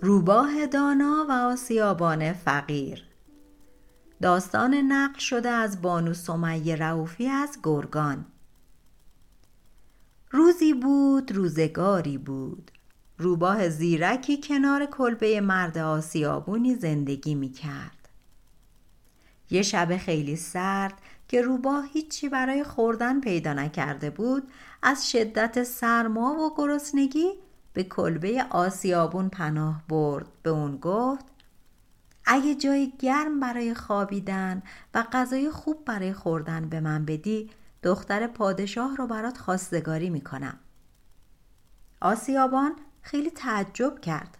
روباه دانا و آسیابان فقیر. داستان نقل شده از بانو سمیه رعوفی از گرگان. روزی بود روزگاری بود. روباه زیرکی کنار کلبه مرد آسیابونی زندگی می کرد. یه شب خیلی سرد که روباه هیچی برای خوردن پیدا نکرده بود از شدت سرما و گرسنگی به کلبه آسیابون پناه برد. به اون گفت اگه جای گرم برای خوابیدن و غذای خوب برای خوردن به من بدی دختر پادشاه رو برات خواستگاری می‌کنم. آسیابان خیلی تعجب کرد.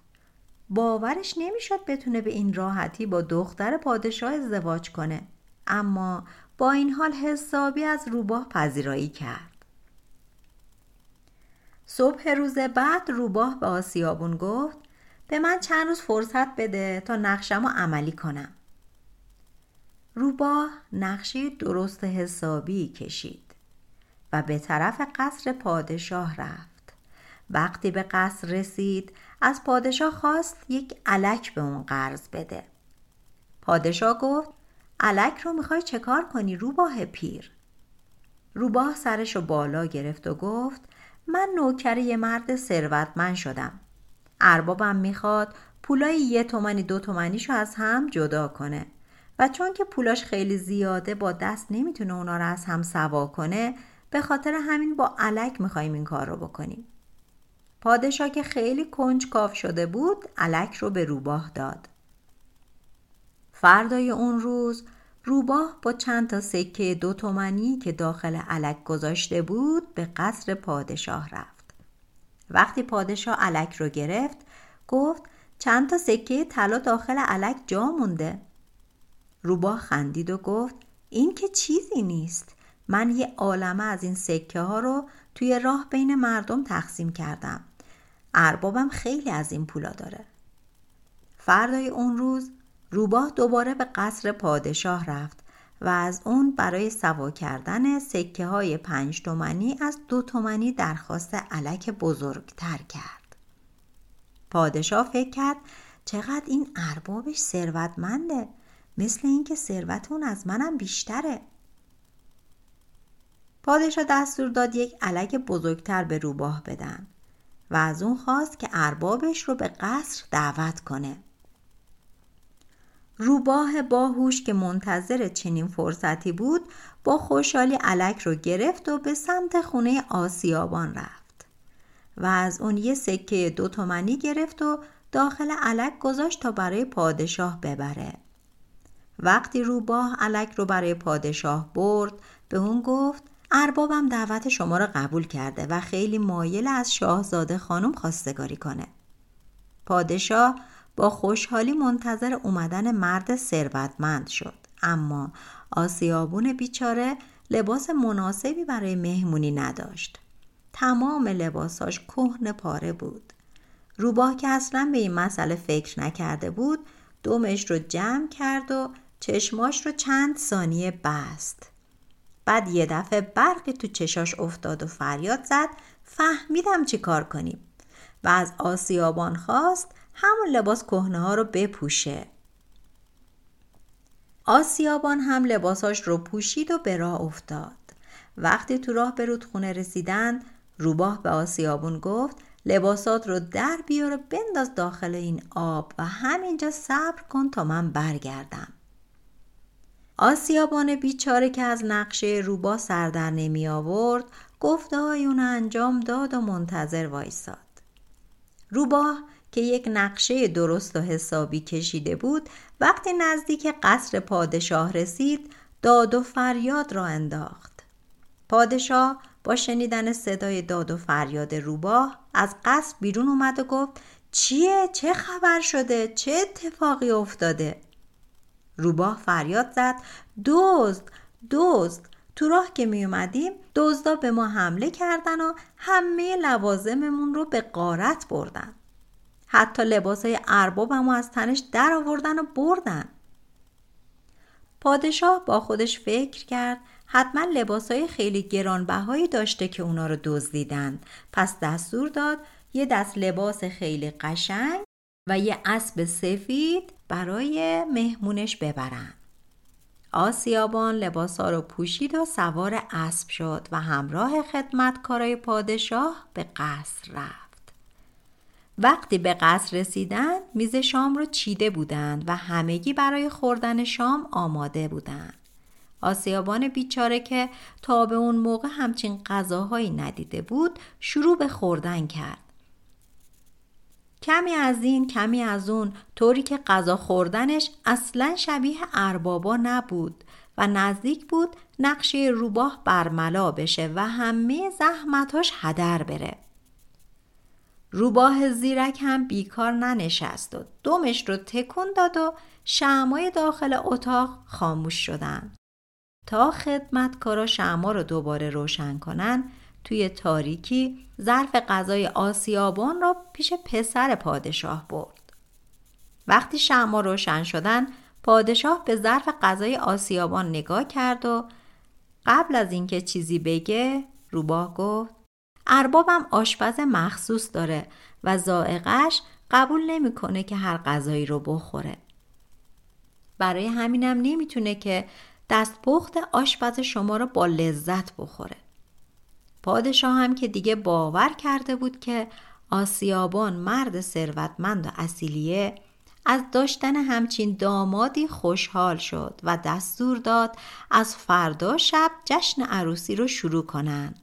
باورش نمی‌شد بتونه به این راحتی با دختر پادشاه ازدواج کنه اما با این حال حسابی از روباه پذیرایی کرد. صبح روز بعد روباه به آسیابون گفت به من چند روز فرصت بده تا نقشم رو عملی کنم. روباه نقشه درست حسابی کشید و به طرف قصر پادشاه رفت. وقتی به قصر رسید از پادشاه خواست یک علک به اون قرض بده. پادشاه گفت علک رو می‌خوای چه کار کنی روباه پیر؟ روباه سرش رو بالا گرفت و گفت من نوکر یه مرد ثروتمند شدم. اربابم می‌خواد پولای یه تومنی دو تومنیشو از هم جدا کنه. و چون که پولاش خیلی زیاده با دست نمی‌تونه اونا رو از هم سوا کنه به خاطر همین با علک می‌خوایم این کار رو بکنیم. پادشاه که خیلی کنج کاف شده بود علک رو به روباه داد. فردای اون روز روباه با چند تا سکه دو تومنی که داخل علک گذاشته بود به قصر پادشاه رفت. وقتی پادشاه علک رو گرفت گفت چند تا سکه طلا داخل علک جا مونده. روباه خندید و گفت این که چیزی نیست. من یه عالمه از این سکه ها رو توی راه بین مردم تقسیم کردم. اربابم خیلی از این پولا داره. فردای اون روز روباه دوباره به قصر پادشاه رفت و از اون برای سوا کردن سکه های پنج تومنی از دو تومنی درخواست علک بزرگتر کرد. پادشاه فکر کرد چقدر این اربابش ثروتمنده مثل اینکه ثروت اون از منم بیشتره. پادشاه دستور داد یک علک بزرگتر به روباه بدن و از اون خواست که اربابش رو به قصر دعوت کنه. روباه باهوش که منتظر چنین فرصتی بود با خوشحالی علک رو گرفت و به سمت خونه آسیابان رفت. و از اون یه سکه دو تومنی گرفت و داخل علک گذاشت تا برای پادشاه ببره. وقتی روباه علک رو برای پادشاه برد به اون گفت اربابم دعوت شما را قبول کرده و خیلی مایل از شاهزاده خانم خواستگاری کنه. پادشاه با خوشحالی منتظر اومدن مرد ثروتمند شد. اما آسیابون بیچاره لباس مناسبی برای مهمونی نداشت. تمام لباساش کهن پاره بود. روباه که اصلا به این مسئله فکر نکرده بود دومش رو جمع کرد و چشماش رو چند ثانیه بست. بعد یه دفعه برقی تو چشاش افتاد و فریاد زد فهمیدم چی کار کنیم. و از آسیابان خواست همون لباس کهنه ها رو بپوشه. آسیابان هم لباساش رو پوشید و به راه افتاد. وقتی تو راه به رودخونه رسیدن روباه به آسیابون گفت لباسات رو در بیار و بنداز داخل این آب و همینجا صبر کن تا من برگردم. آسیابان بیچاره که از نقشه روباه سر در نمی آورد گفته های اون انجام داد و منتظر وایساد. روباه که یک نقشه درست و حسابی کشیده بود وقتی نزدیک قصر پادشاه رسید داد و فریاد را انداخت پادشاه با شنیدن صدای داد و فریاد روباه از قصر بیرون اومد و گفت چیه؟ چه خبر شده؟ چه اتفاقی افتاده؟ روباه فریاد زد دزد دزد تو راه که می اومدیم دزدا به ما حمله کردن و همه لوازممون رو به قارت بردن. حتی لباس های اربابم از تنش در آوردن و بردن. پادشاه با خودش فکر کرد حتما لباس های خیلی گرانبهایی داشته که اونا رو دزدیدن. پس دستور داد یه دست لباس خیلی قشنگ و یه اسب سفید برای مهمونش ببرن. آسیابان لباسا رو پوشید و سوار اسب شد و همراه خدمتکارای پادشاه به قصر رفت. وقتی به قصر رسیدن میز شام رو چیده بودند و همگی برای خوردن شام آماده بودند. آسیابان بیچاره که تا به اون موقع همچین غذاهایی ندیده بود شروع به خوردن کرد. کمی از این کمی از اون طوری که غذا خوردنش اصلا شبیه اربابا نبود و نزدیک بود نقشه روباه برملا بشه و همه زحمتاش هدر بره. روباه زیرک هم بیکار ننشست و دومش رو تکون داد و شمای داخل اتاق خاموش شدن تا خدمتکارا شما رو دوباره روشن کنن توی تاریکی ظرف غذای آسیابان را پیش پسر پادشاه برد. وقتی شما روشن شدن پادشاه به ظرف غذای آسیابان نگاه کرد و قبل از اینکه چیزی بگه روباه گفت اربابم آشپز مخصوص داره و زائقش قبول نمی‌کنه که هر غذایی رو بخوره. برای همینم نمی‌تونه که دستپخت آشپز شما رو با لذت بخوره. پادشاه هم که دیگه باور کرده بود که آسیابان مرد ثروتمند و اصیلیه از داشتن همچین دامادی خوشحال شد و دستور داد از فردا شب جشن عروسی رو شروع کنن.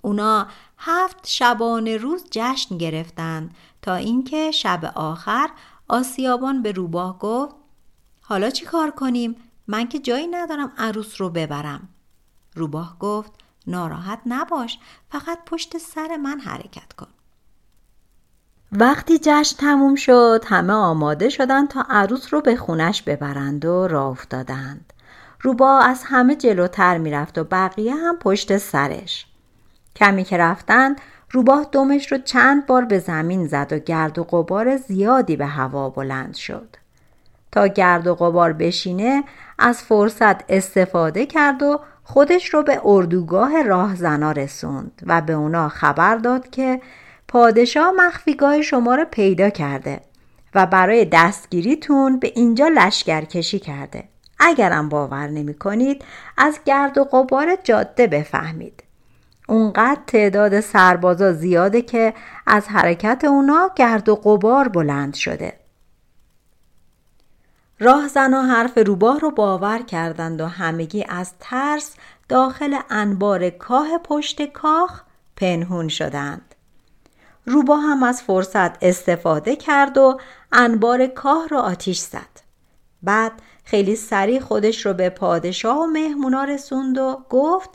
اونا هفت شبانه روز جشن گرفتند تا اینکه شب آخر آسیابان به روباه گفت حالا چی کار کنیم؟ من که جایی ندارم عروس رو ببرم. روباه گفت ناراحت نباش فقط پشت سر من حرکت کن. وقتی جشن تموم شد همه آماده شدند تا عروس رو به خونش ببرند و راه افتادند. روبا از همه جلوتر می‌رفت و بقیه هم پشت سرش. کمی که رفتند روباه دمش رو چند بار به زمین زد و گرد و غبار زیادی به هوا بلند شد. تا گرد و غبار بشینه از فرصت استفاده کرد و خودش رو به اردوگاه راهزنا رسوند و به اونا خبر داد که پادشاه مخفیگاه شما رو پیدا کرده و برای دستگیریتون به اینجا لشکرکشی کرده. اگرم باور نمی کنید از گرد و غبار جاده بفهمید. اونقدر تعداد سربازا زیاده که از حرکت اونا گرد و غبار بلند شده. راهزنها حرف روباه رو باور کردند و همگی از ترس داخل انبار کاه پشت کاخ پنهون شدند. روباه هم از فرصت استفاده کرد و انبار کاه را آتیش زد. بعد خیلی سریع خودش رو به پادشاه و مهمونا رسوند و گفت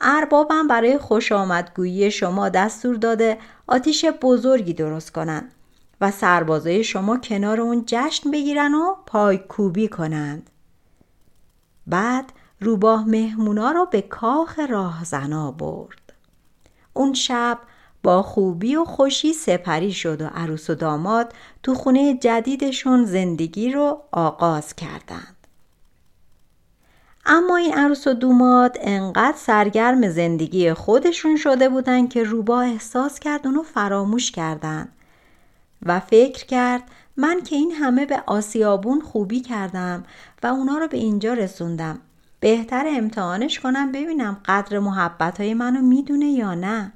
اربابم برای خوش آمدگویی شما دستور داده آتیش بزرگی درست کنند و سربازای شما کنار اون جشن بگیرن و پایکوبی کنند. بعد روباه مهمونا رو به کاخ راهزنا برد. اون شب با خوبی و خوشی سپری شد و عروس و داماد تو خونه جدیدشون زندگی رو آغاز کردند. اما این عروس و دوماد انقدر سرگرم زندگی خودشون شده بودن که روبا احساس کرد اونو فراموش کردند و فکر کرد من که این همه به آسیابون خوبی کردم و اونا رو به اینجا رسوندم. بهتر امتحانش کنم ببینم قدر محبت های منو می‌دونه یا نه.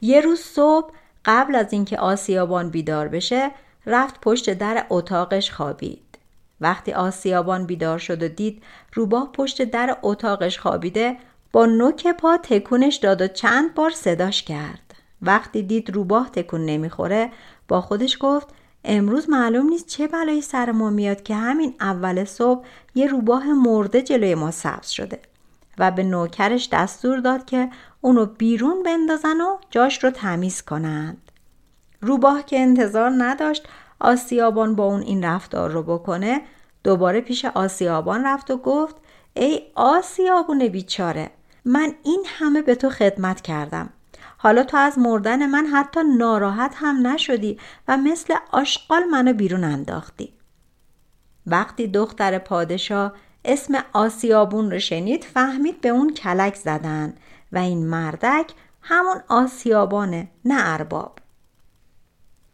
یه روز صبح قبل از اینکه آسیابان بیدار بشه رفت پشت در اتاقش خوابید. وقتی آسیابان بیدار شد و دید روباه پشت در اتاقش خوابیده با نوک پا تکونش داد و چند بار صداش کرد. وقتی دید روباه تکون نمی‌خوره با خودش گفت امروز معلوم نیست چه بلایی سر ما میاد که همین اول صبح یه روباه مرده جلوی ما سبز شده و به نوکرش دستور داد که اونو بیرون بندازن و جاش رو تمیز کنند. روباه که انتظار نداشت آسیابان با اون این رفتار رو بکنه دوباره پیش آسیابان رفت و گفت ای آسیابون بیچاره من این همه به تو خدمت کردم حالا تو از مردن من حتی ناراحت هم نشدی و مثل آشغال منو بیرون انداختی وقتی دختر پادشاه اسم آسیابون رو شنید فهمید به اون کلک زدن و این مردک همون آسیابانه نه ارباب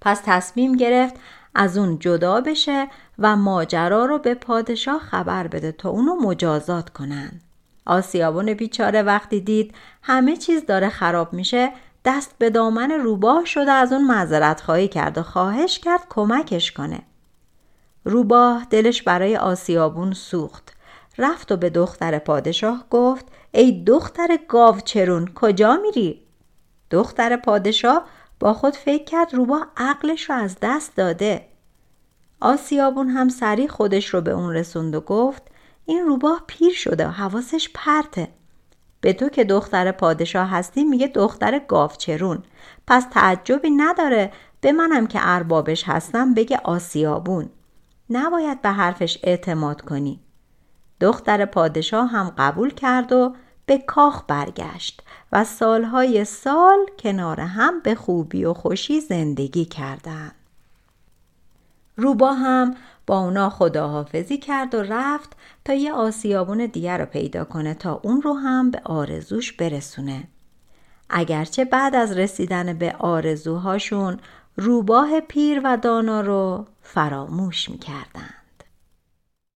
پس تصمیم گرفت از اون جدا بشه و ماجرا رو به پادشاه خبر بده تا اونو مجازات کنن. آسیابون بیچاره وقتی دید همه چیز داره خراب میشه دست به دامن روباه شده از اون معذرت خواهی کرد و خواهش کرد کمکش کنه. روباه دلش برای آسیابون سوخت. رفت و به دختر پادشاه گفت ای دختر گاوچرون کجا میری؟ دختر پادشاه با خود فکر کرد روباه عقلش رو از دست داده. آسیابون هم سریع خودش رو به اون رسوند و گفت این روباه پیر شده و حواسش پرته. به تو که دختر پادشاه هستی میگه دختر گاوچرون پس تعجبی نداره به منم که اربابش هستم بگه آسیابون نباید به حرفش اعتماد کنی دختر پادشاه هم قبول کرد و به کاخ برگشت و سالهای سال کنار هم به خوبی و خوشی زندگی کردند. روبا هم با اونا خداحافظی کرد و رفت تا یه آسیابون دیگر رو پیدا کنه تا اون رو هم به آرزوش برسونه. اگرچه بعد از رسیدن به آرزوهاشون روباه پیر و دانا رو فراموش می‌کردن.